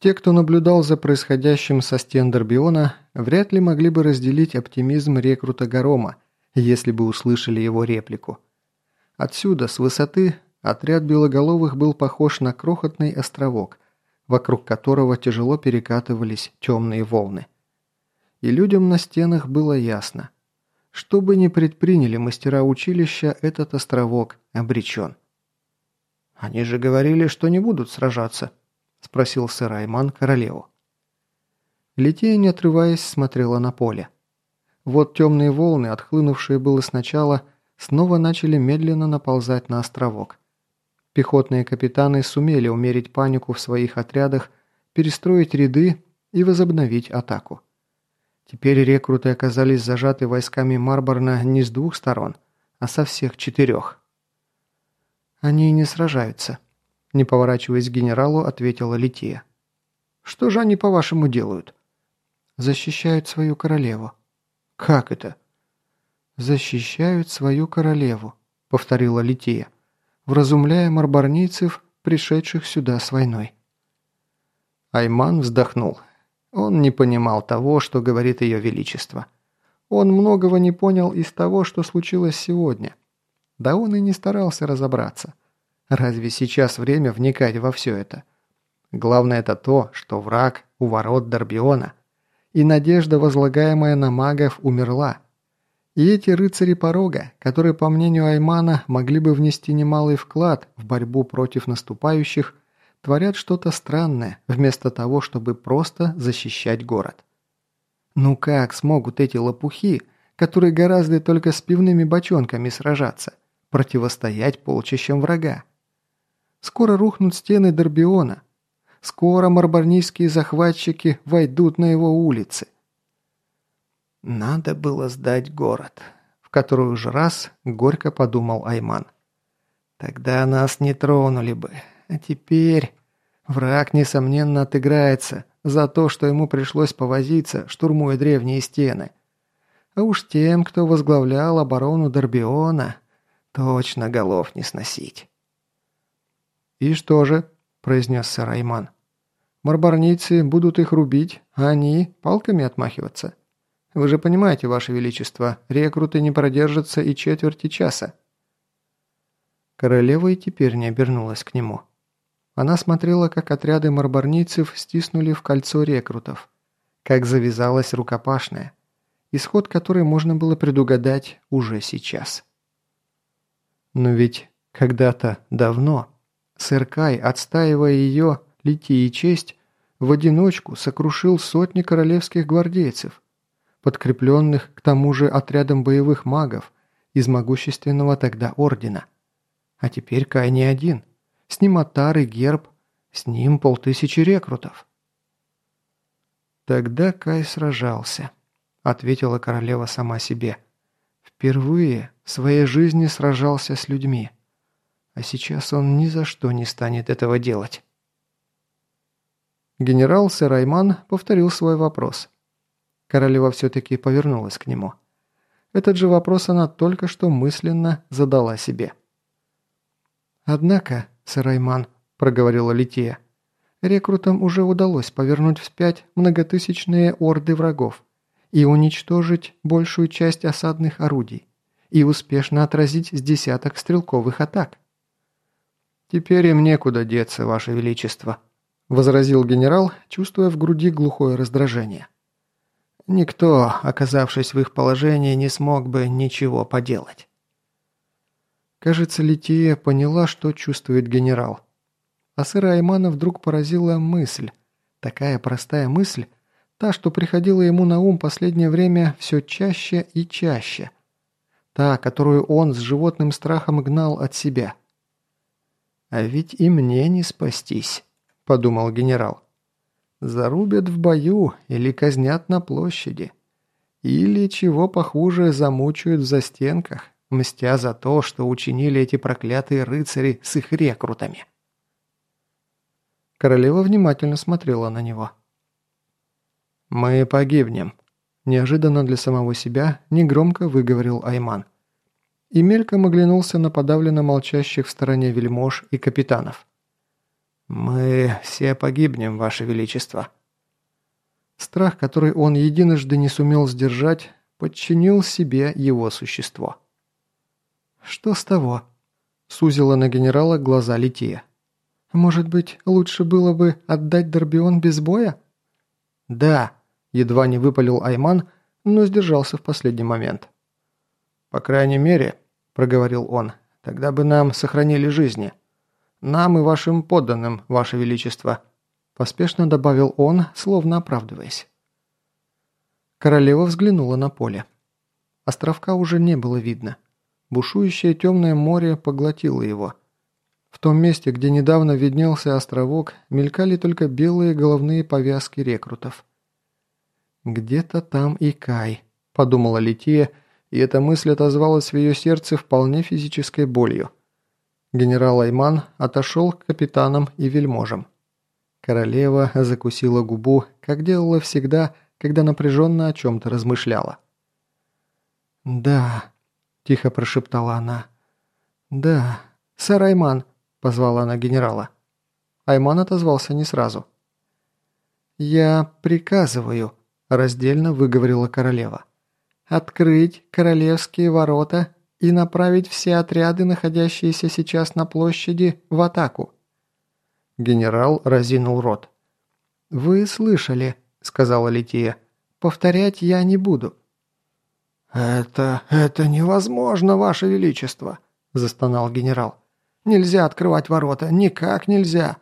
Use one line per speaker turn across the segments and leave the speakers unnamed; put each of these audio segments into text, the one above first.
Те, кто наблюдал за происходящим со стен Дорбиона, вряд ли могли бы разделить оптимизм рекрута Гарома, если бы услышали его реплику. Отсюда, с высоты, отряд белоголовых был похож на крохотный островок, вокруг которого тяжело перекатывались темные волны. И людям на стенах было ясно. Что бы ни предприняли мастера училища, этот островок обречен. «Они же говорили, что не будут сражаться», – спросил сэр Айман королеву. Лития, не отрываясь, смотрела на поле. Вот темные волны, отхлынувшие было сначала, снова начали медленно наползать на островок. Пехотные капитаны сумели умерить панику в своих отрядах, перестроить ряды и возобновить атаку. Теперь рекруты оказались зажаты войсками Марборна не с двух сторон, а со всех четырех. «Они не сражаются», – не поворачиваясь к генералу, ответила Лития. «Что же они, по-вашему, делают?» «Защищают свою королеву». «Как это?» «Защищают свою королеву», – повторила Лития, вразумляя марбарнийцев, пришедших сюда с войной. Айман вздохнул. Он не понимал того, что говорит ее величество. Он многого не понял из того, что случилось сегодня. Да он и не старался разобраться. Разве сейчас время вникать во все это? Главное это то, что враг у ворот Дорбиона, и надежда, возлагаемая на магов, умерла. И эти рыцари порога, которые, по мнению Аймана, могли бы внести немалый вклад в борьбу против наступающих, творят что-то странное, вместо того, чтобы просто защищать город. Ну как смогут эти лопухи, которые гораздо только с пивными бочонками сражаться, противостоять полчищам врага? Скоро рухнут стены Дорбиона. Скоро марбарнийские захватчики войдут на его улицы. Надо было сдать город, в который уже раз горько подумал Айман. Тогда нас не тронули бы, а теперь враг, несомненно, отыграется за то, что ему пришлось повозиться, штурмуя древние стены. А уж тем, кто возглавлял оборону Дорбиона, точно голов не сносить. «И что же?» – произнес сэр Айман. «Марбарнийцы будут их рубить, а они палками отмахиваться. Вы же понимаете, Ваше Величество, рекруты не продержатся и четверти часа». Королева и теперь не обернулась к нему. Она смотрела, как отряды марбарнийцев стиснули в кольцо рекрутов, как завязалась рукопашная, исход которой можно было предугадать уже сейчас. Но ведь когда-то давно сэр Кай, отстаивая ее, лити и честь, в одиночку сокрушил сотни королевских гвардейцев, подкрепленных к тому же отрядом боевых магов из могущественного тогда ордена. А теперь Кай не один – с ним Атар и Герб, с ним полтысячи рекрутов. «Тогда Кай сражался», — ответила королева сама себе. «Впервые в своей жизни сражался с людьми. А сейчас он ни за что не станет этого делать». Генерал Сарайман повторил свой вопрос. Королева все-таки повернулась к нему. Этот же вопрос она только что мысленно задала себе. «Однако», «Сарайман», – проговорила Лития. «Рекрутам уже удалось повернуть вспять многотысячные орды врагов и уничтожить большую часть осадных орудий и успешно отразить с десяток стрелковых атак». «Теперь им некуда деться, Ваше Величество», – возразил генерал, чувствуя в груди глухое раздражение. «Никто, оказавшись в их положении, не смог бы ничего поделать». Кажется, Лития поняла, что чувствует генерал. А сыра Аймана вдруг поразила мысль. Такая простая мысль, та, что приходила ему на ум последнее время все чаще и чаще. Та, которую он с животным страхом гнал от себя. «А ведь и мне не спастись», – подумал генерал. «Зарубят в бою или казнят на площади. Или, чего похуже, замучают в застенках, мстя за то, что учинили эти проклятые рыцари с их рекрутами. Королева внимательно смотрела на него. «Мы погибнем», – неожиданно для самого себя негромко выговорил Айман. И мельком оглянулся на подавленно молчащих в стороне вельмож и капитанов. «Мы все погибнем, Ваше Величество». Страх, который он единожды не сумел сдержать, подчинил себе его существо. «Что с того?» – сузила на генерала глаза Лития. «Может быть, лучше было бы отдать Дорбион без боя?» «Да», – едва не выпалил Айман, но сдержался в последний момент. «По крайней мере», – проговорил он, – «тогда бы нам сохранили жизни. Нам и вашим подданным, ваше величество», – поспешно добавил он, словно оправдываясь. Королева взглянула на поле. Островка уже не было видно. Бушующее темное море поглотило его. В том месте, где недавно виднелся островок, мелькали только белые головные повязки рекрутов. «Где-то там и Кай», – подумала Лития, и эта мысль отозвалась в ее сердце вполне физической болью. Генерал Айман отошел к капитанам и вельможам. Королева закусила губу, как делала всегда, когда напряженно о чем-то размышляла. «Да», – тихо прошептала она. «Да, сэр Айман», – позвала она генерала. Айман отозвался не сразу. «Я приказываю», – раздельно выговорила королева. «Открыть королевские ворота и направить все отряды, находящиеся сейчас на площади, в атаку». Генерал разинул рот. «Вы слышали», – сказала Лития. «Повторять я не буду. «Это... это невозможно, Ваше Величество!» – застонал генерал. «Нельзя открывать ворота, никак нельзя!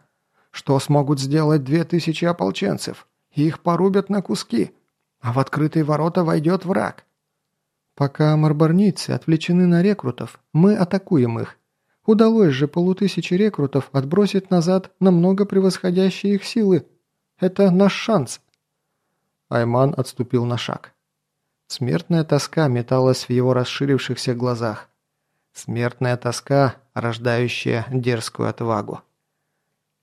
Что смогут сделать две тысячи ополченцев? Их порубят на куски, а в открытые ворота войдет враг». «Пока марбарницы отвлечены на рекрутов, мы атакуем их. Удалось же полутысячи рекрутов отбросить назад намного превосходящие их силы. Это наш шанс». Айман отступил на шаг. Смертная тоска металась в его расширившихся глазах. Смертная тоска, рождающая дерзкую отвагу.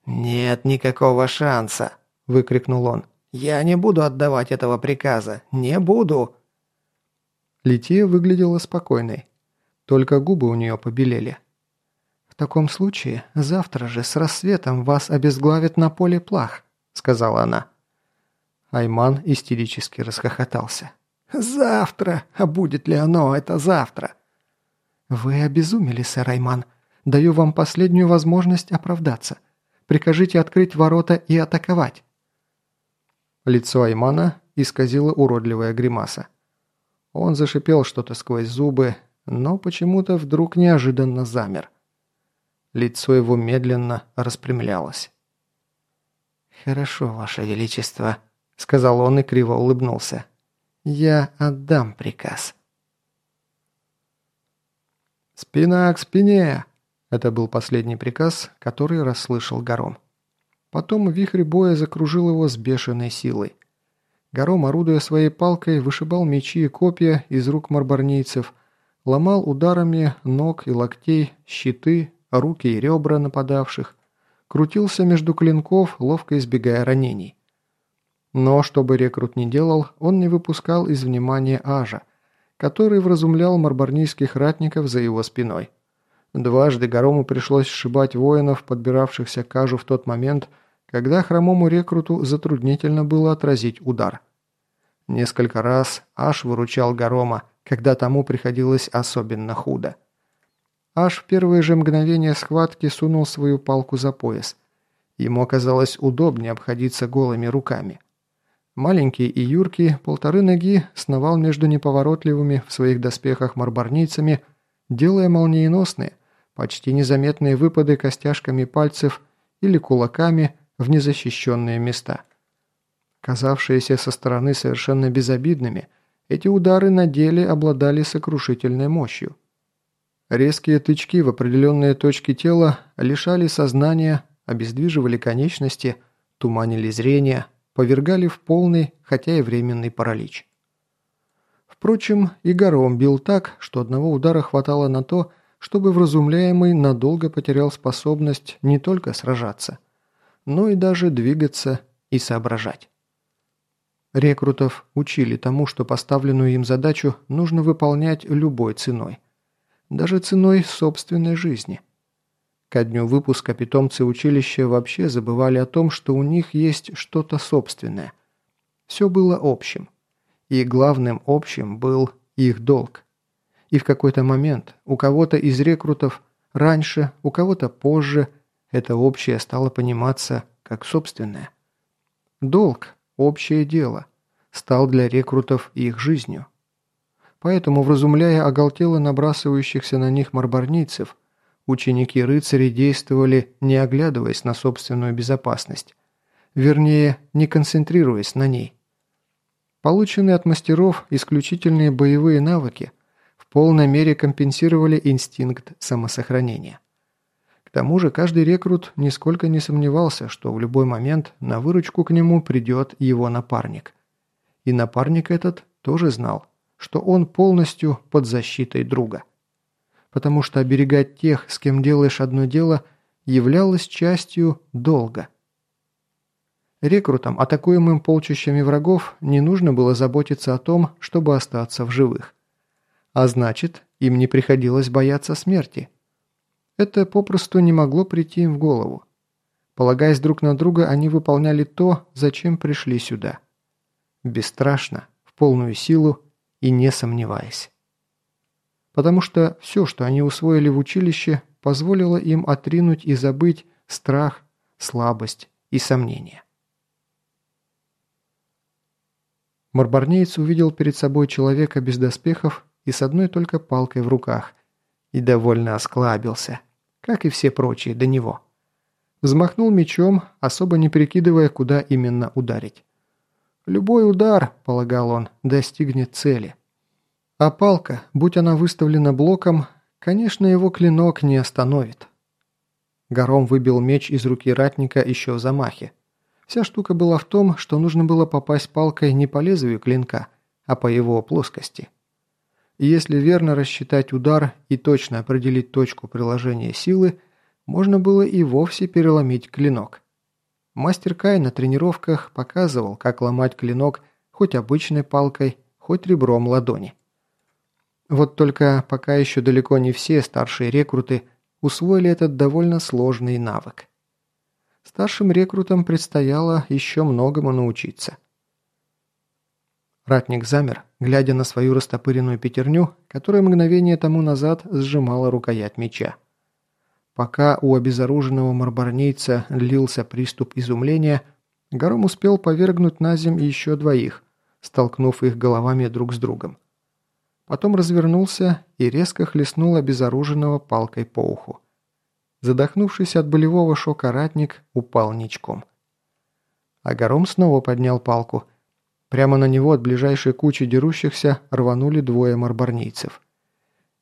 «Нет никакого шанса!» – выкрикнул он. «Я не буду отдавать этого приказа! Не буду!» Лития выглядела спокойной. Только губы у нее побелели. «В таком случае завтра же с рассветом вас обезглавит на поле плах», – сказала она. Айман истерически расхохотался. «Завтра! А будет ли оно это завтра?» «Вы обезумели, сэр Айман. Даю вам последнюю возможность оправдаться. Прикажите открыть ворота и атаковать». Лицо Аймана исказило уродливая гримаса. Он зашипел что-то сквозь зубы, но почему-то вдруг неожиданно замер. Лицо его медленно распрямлялось. «Хорошо, Ваше Величество», — сказал он и криво улыбнулся. Я отдам приказ. «Спина к спине!» Это был последний приказ, который расслышал Гором. Потом вихрь боя закружил его с бешеной силой. Гором, орудуя своей палкой, вышибал мечи и копья из рук марбарнийцев, ломал ударами ног и локтей, щиты, руки и ребра нападавших, крутился между клинков, ловко избегая ранений. Но, что бы рекрут ни делал, он не выпускал из внимания Ажа, который вразумлял марбарнийских ратников за его спиной. Дважды Горому пришлось сшибать воинов, подбиравшихся к Ажу в тот момент, когда хромому рекруту затруднительно было отразить удар. Несколько раз Аш выручал Горома, когда тому приходилось особенно худо. Аш в первые же мгновения схватки сунул свою палку за пояс. Ему оказалось удобнее обходиться голыми руками. Маленький и юркий, полторы ноги, сновал между неповоротливыми в своих доспехах марбарнийцами, делая молниеносные, почти незаметные выпады костяшками пальцев или кулаками в незащищенные места. Казавшиеся со стороны совершенно безобидными, эти удары на деле обладали сокрушительной мощью. Резкие тычки в определенные точки тела лишали сознания, обездвиживали конечности, туманили зрение, повергали в полный, хотя и временный паралич. Впрочем, и гором бил так, что одного удара хватало на то, чтобы вразумляемый надолго потерял способность не только сражаться, но и даже двигаться и соображать. Рекрутов учили тому, что поставленную им задачу нужно выполнять любой ценой. Даже ценой собственной жизни. Ко дню выпуска питомцы училища вообще забывали о том, что у них есть что-то собственное. Все было общим. И главным общим был их долг. И в какой-то момент у кого-то из рекрутов раньше, у кого-то позже это общее стало пониматься как собственное. Долг – общее дело, стал для рекрутов их жизнью. Поэтому, вразумляя оголтело набрасывающихся на них марбарнийцев, ученики рыцарей действовали, не оглядываясь на собственную безопасность. Вернее, не концентрируясь на ней. Полученные от мастеров исключительные боевые навыки в полной мере компенсировали инстинкт самосохранения. Тому же каждый рекрут нисколько не сомневался, что в любой момент на выручку к нему придет его напарник. И напарник этот тоже знал, что он полностью под защитой друга. Потому что оберегать тех, с кем делаешь одно дело, являлось частью долга – Рекрутам, атакуемым полчищами врагов, не нужно было заботиться о том, чтобы остаться в живых. А значит, им не приходилось бояться смерти. Это попросту не могло прийти им в голову. Полагаясь друг на друга, они выполняли то, зачем пришли сюда. Бесстрашно, в полную силу и не сомневаясь. Потому что все, что они усвоили в училище, позволило им отринуть и забыть страх, слабость и сомнения. Марбарнеец увидел перед собой человека без доспехов и с одной только палкой в руках, и довольно осклабился, как и все прочие до него. Взмахнул мечом, особо не прикидывая, куда именно ударить. «Любой удар», – полагал он, – достигнет цели. А палка, будь она выставлена блоком, конечно, его клинок не остановит. Гором выбил меч из руки ратника еще в замахе. Вся штука была в том, что нужно было попасть палкой не по лезвию клинка, а по его плоскости. Если верно рассчитать удар и точно определить точку приложения силы, можно было и вовсе переломить клинок. Мастер Кай на тренировках показывал, как ломать клинок хоть обычной палкой, хоть ребром ладони. Вот только пока еще далеко не все старшие рекруты усвоили этот довольно сложный навык. Старшим рекрутам предстояло еще многому научиться. Ратник замер, глядя на свою растопыренную пятерню, которая мгновение тому назад сжимала рукоять меча. Пока у обезоруженного марбарнейца длился приступ изумления, Гором успел повергнуть на земь еще двоих, столкнув их головами друг с другом. Потом развернулся и резко хлестнул обезоруженного палкой по уху. Задохнувшись от болевого шока ратник упал ничком. Агаром снова поднял палку. Прямо на него от ближайшей кучи дерущихся рванули двое марбарнийцев.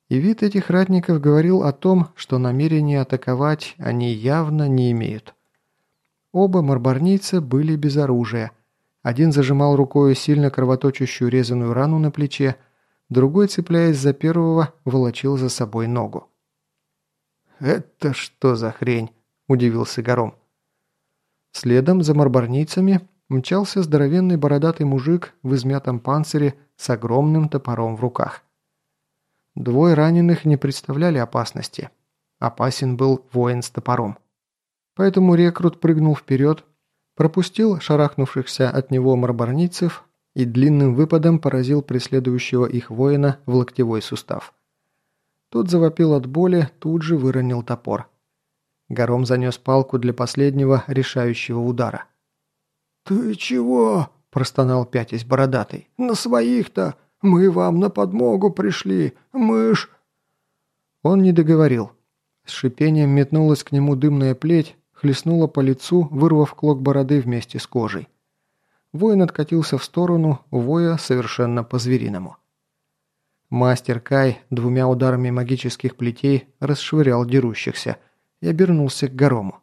И вид этих ратников говорил о том, что намерения атаковать они явно не имеют. Оба марбарнийца были без оружия. Один зажимал рукой сильно кровоточащую резаную рану на плече, другой, цепляясь за первого, волочил за собой ногу. «Это что за хрень?» – удивился Гором. Следом за марбарнийцами мчался здоровенный бородатый мужик в измятом панцире с огромным топором в руках. Двое раненых не представляли опасности. Опасен был воин с топором. Поэтому рекрут прыгнул вперед, пропустил шарахнувшихся от него марбарнийцев и длинным выпадом поразил преследующего их воина в локтевой сустав. Тот завопил от боли, тут же выронил топор. Гором занес палку для последнего решающего удара. «Ты чего?» – простонал пятясь бородатый. «На своих-то! Мы вам на подмогу пришли! Мышь!» Он не договорил. С шипением метнулась к нему дымная плеть, хлестнула по лицу, вырвав клок бороды вместе с кожей. Воин откатился в сторону, воя совершенно по-звериному. Мастер Кай двумя ударами магических плетей расшвырял дерущихся и обернулся к Горому.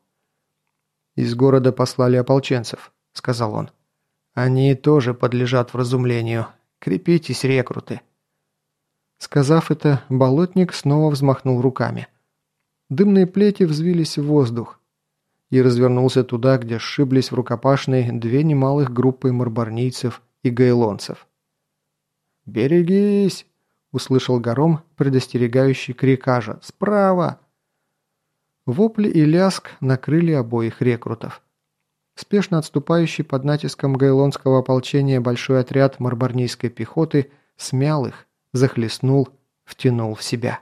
«Из города послали ополченцев», — сказал он. «Они тоже подлежат вразумлению. Крепитесь, рекруты». Сказав это, болотник снова взмахнул руками. Дымные плети взвились в воздух и развернулся туда, где сшиблись в рукопашной две немалых группы марбарнийцев и гайлонцев. «Берегись!» услышал гором предостерегающий крик Ажа. «Справа!» Вопли и ляск накрыли обоих рекрутов. Спешно отступающий под натиском гайлонского ополчения большой отряд марбарнийской пехоты смял их, захлестнул, втянул в себя.